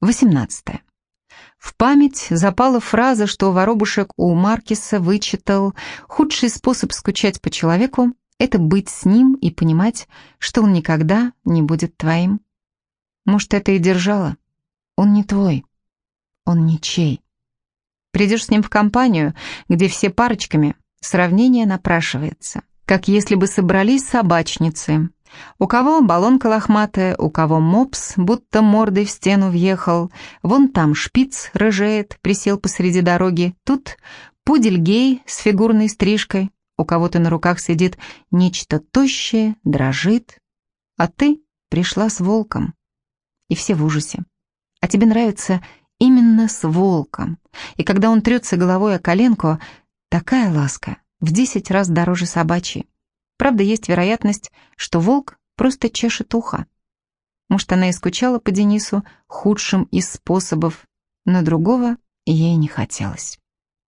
18. В память запала фраза, что воробушек у Маркиса вычитал «Худший способ скучать по человеку — это быть с ним и понимать, что он никогда не будет твоим». Может, это и держало. Он не твой, он ничей. Придешь с ним в компанию, где все парочками, сравнение напрашивается, как если бы собрались собачницы, у кого баллонка лохматая, у кого мопс, будто мордой в стену въехал. Вон там шпиц рыжеет, присел посреди дороги. Тут пудель гей с фигурной стрижкой. У кого-то на руках сидит нечто тощее, дрожит. А ты пришла с волком. И все в ужасе. А тебе нравится именно с волком. И когда он трется головой о коленку, такая ласка в десять раз дороже собачьей. Правда, есть вероятность, что волк просто чешет ухо. Может, она и скучала по Денису худшим из способов, но другого ей не хотелось.